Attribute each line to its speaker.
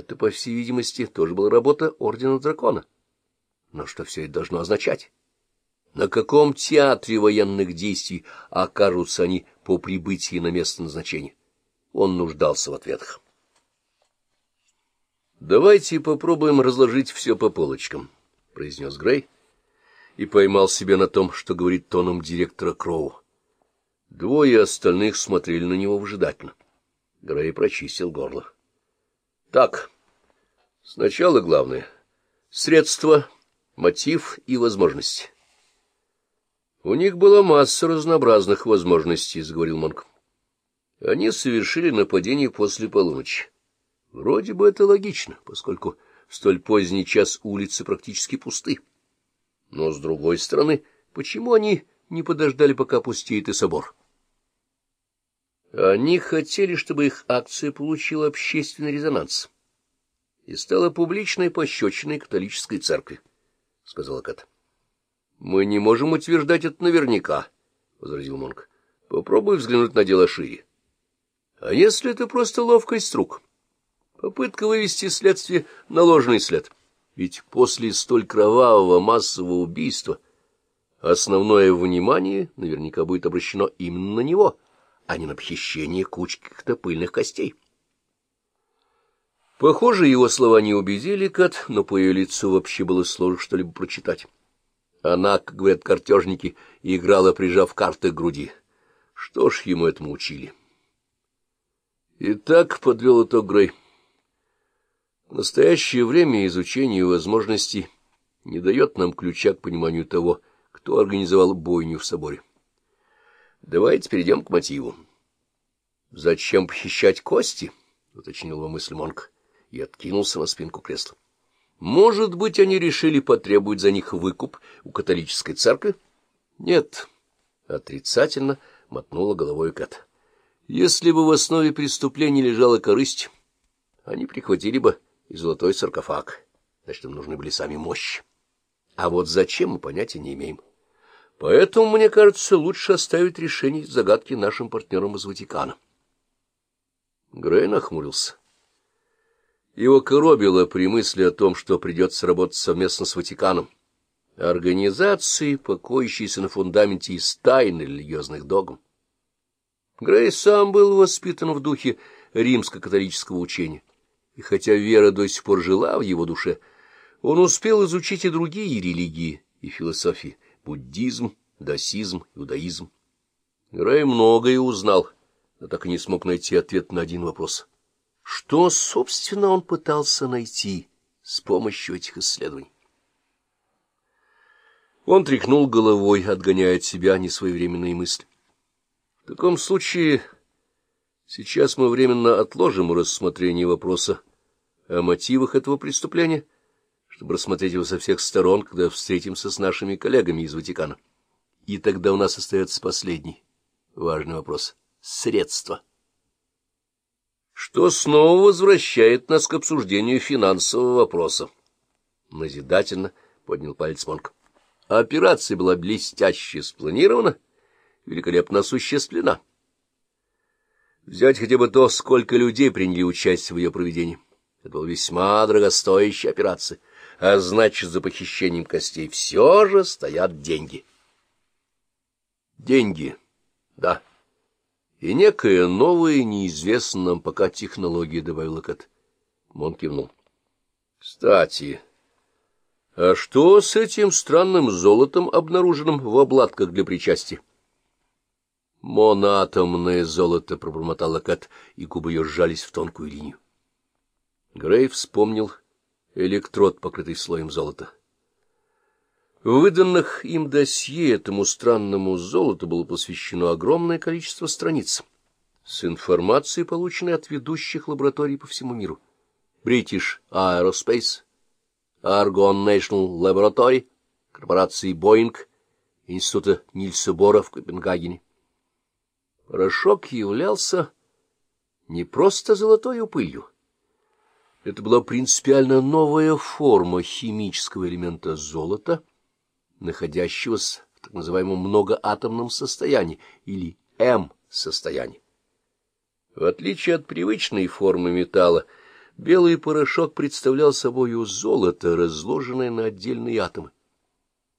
Speaker 1: Это, по всей видимости, тоже была работа Ордена Дракона. Но что все это должно означать? На каком театре военных действий окажутся они по прибытии на место назначения? Он нуждался в ответах. «Давайте попробуем разложить все по полочкам», — произнес Грей и поймал себя на том, что говорит тоном директора Кроу. Двое остальных смотрели на него вжидательно. Грей прочистил горло. Так, сначала главное — средства, мотив и возможности. У них была масса разнообразных возможностей, — заговорил Монк. Они совершили нападение после полуночи. Вроде бы это логично, поскольку в столь поздний час улицы практически пусты. Но, с другой стороны, почему они не подождали, пока пустеет и собор? Они хотели, чтобы их акция получила общественный резонанс и стала публичной пощечиной католической церкви, — сказала Кат. — Мы не можем утверждать это наверняка, — возразил Монк. — Попробуй взглянуть на дело шире. А если это просто ловкость рук? Попытка вывести следствие на ложный след. Ведь после столь кровавого массового убийства основное внимание наверняка будет обращено именно на него — а не на похищение кучки каких-то пыльных костей. Похоже, его слова не убедили Кат, но по ее лицу вообще было сложно что-либо прочитать. Она, как говорят картежники, играла, прижав карты к груди. Что ж ему этому учили? Итак, подвел итог Грей. В настоящее время изучение возможностей не дает нам ключа к пониманию того, кто организовал бойню в соборе. Давайте перейдем к мотиву. — Зачем похищать кости? — уточнил его мысль Монк и откинулся на спинку кресла. — Может быть, они решили потребовать за них выкуп у католической церкви? — Нет, — отрицательно мотнула головой Кэт. — Если бы в основе преступления лежала корысть, они прихватили бы и золотой саркофаг. Значит, им нужны были сами мощи. А вот зачем мы понятия не имеем. — Поэтому, мне кажется, лучше оставить решение загадки нашим партнерам из Ватикана. Грей нахмурился. Его коробило при мысли о том, что придется работать совместно с Ватиканом, организацией, покоящейся на фундаменте из тайн религиозных догм. Грей сам был воспитан в духе римско-католического учения, и хотя вера до сих пор жила в его душе, он успел изучить и другие религии и философии, буддизм, дасизм, иудаизм. Рэй многое узнал, но так и не смог найти ответ на один вопрос. Что, собственно, он пытался найти с помощью этих исследований? Он тряхнул головой, отгоняя от себя несвоевременные мысли. В таком случае сейчас мы временно отложим рассмотрение вопроса о мотивах этого преступления — чтобы рассмотреть его со всех сторон, когда встретимся с нашими коллегами из Ватикана. И тогда у нас остается последний важный вопрос — средства. Что снова возвращает нас к обсуждению финансового вопроса. Назидательно поднял палец Монк. Операция была блестяще спланирована, великолепно осуществлена. Взять хотя бы то, сколько людей приняли участие в ее проведении. Это была весьма дорогостоящая операция — а значит, за похищением костей все же стоят деньги. Деньги, да. И некая новая, неизвестная нам пока технология, — добавил Кат. Мон кивнул. Кстати, а что с этим странным золотом, обнаруженным в обладках для причастия? Монатомное золото, — пробормотала Кат, и губы ее сжались в тонкую линию. Грей вспомнил электрод, покрытый слоем золота. В выданных им досье этому странному золоту было посвящено огромное количество страниц с информацией, полученной от ведущих лабораторий по всему миру. British Aerospace, Argonne National Laboratory, корпорации Boeing, Института Нильса Бора в Копенгагене. Порошок являлся не просто золотой пылью, это была принципиально новая форма химического элемента золота, находящегося в так называемом многоатомном состоянии или М-состоянии. В отличие от привычной формы металла, Белый порошок представлял собою золото, разложенное на отдельные атомы.